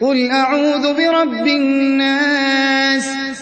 قُلْ أَعُوذُ بِرَبِّ النَّاسِ